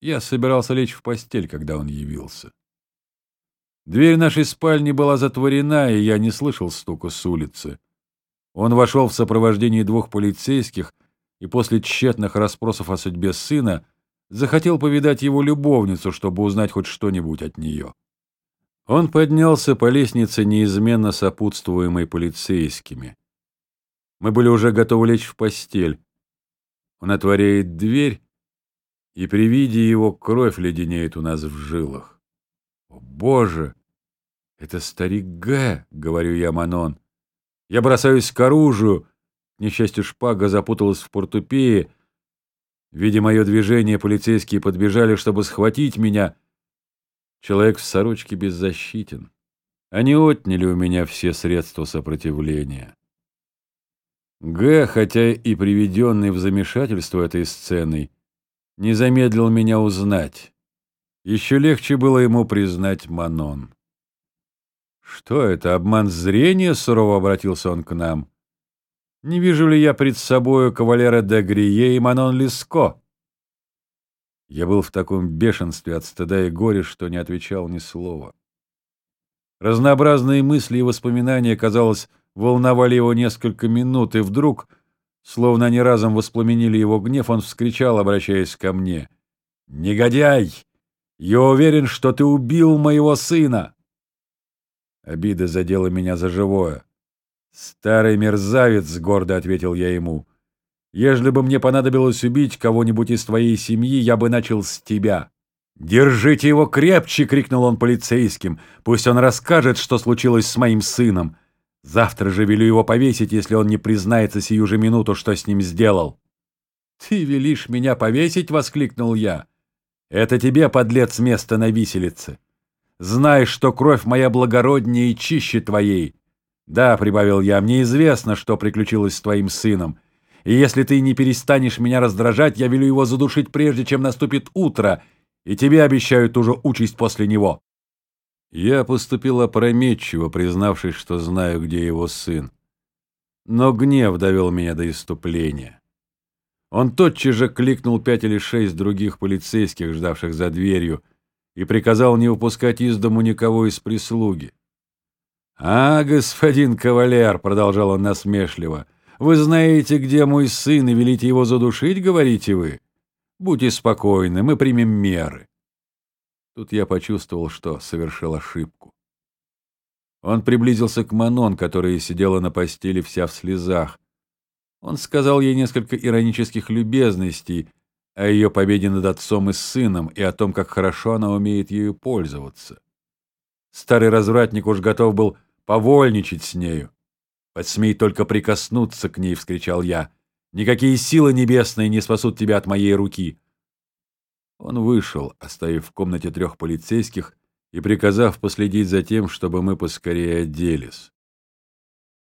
Я собирался лечь в постель, когда он явился. Дверь нашей спальни была затворена, и я не слышал стука с улицы. Он вошел в сопровождении двух полицейских и после тщетных расспросов о судьбе сына захотел повидать его любовницу, чтобы узнать хоть что-нибудь от нее. Он поднялся по лестнице, неизменно сопутствуемой полицейскими. Мы были уже готовы лечь в постель. Он отворяет дверь, и при виде его кровь леденеет у нас в жилах. «О, Боже! Это старик Г!» — говорю я Манон. Я бросаюсь к оружию. К несчастью, шпага запуталась в портупее. Видя мое движение, полицейские подбежали, чтобы схватить меня. Человек в сорочке беззащитен. Они отняли у меня все средства сопротивления. Г, хотя и приведенный в замешательство этой сценой, не замедлил меня узнать. Еще легче было ему признать Манон. «Что это, обман зрения?» — сурово обратился он к нам. «Не вижу ли я пред собою кавалера де Грие и Манон Лиско?» Я был в таком бешенстве от стыда и горя, что не отвечал ни слова. Разнообразные мысли и воспоминания, казалось, волновали его несколько минут, и вдруг, словно они разом воспламенили его гнев, он вскричал, обращаясь ко мне. «Негодяй! Я уверен, что ты убил моего сына!» Обида задела меня за живое. «Старый мерзавец!» — гордо ответил я ему. «Ежели бы мне понадобилось убить кого-нибудь из твоей семьи, я бы начал с тебя». «Держите его крепче!» — крикнул он полицейским. «Пусть он расскажет, что случилось с моим сыном. Завтра же велю его повесить, если он не признается сию же минуту, что с ним сделал». «Ты велишь меня повесить?» — воскликнул я. «Это тебе, подлец, место на виселице. Знай, что кровь моя благороднее и чище твоей. Да, — прибавил я, — мне известно, что приключилось с твоим сыном. И если ты не перестанешь меня раздражать, я велю его задушить прежде, чем наступит утро, и тебе обещаю ту же участь после него. Я поступил опрометчиво, признавшись, что знаю, где его сын. Но гнев довел меня до иступления. Он тотчас же кликнул пять или шесть других полицейских, ждавших за дверью, и приказал не выпускать из дому никого из прислуги. «А, господин кавалер», — продолжал он насмешливо, — «вы знаете, где мой сын, и велите его задушить, говорите вы? Будьте спокойны, мы примем меры». Тут я почувствовал, что совершил ошибку. Он приблизился к Манон, которая сидела на постели вся в слезах. Он сказал ей несколько иронических любезностей о ее победе над отцом и сыном и о том, как хорошо она умеет ею пользоваться. Старый развратник уж готов был повольничать с нею. «Посмей только прикоснуться к ней!» — вскричал я. «Никакие силы небесные не спасут тебя от моей руки!» Он вышел, оставив в комнате трех полицейских и приказав последить за тем, чтобы мы поскорее оделись.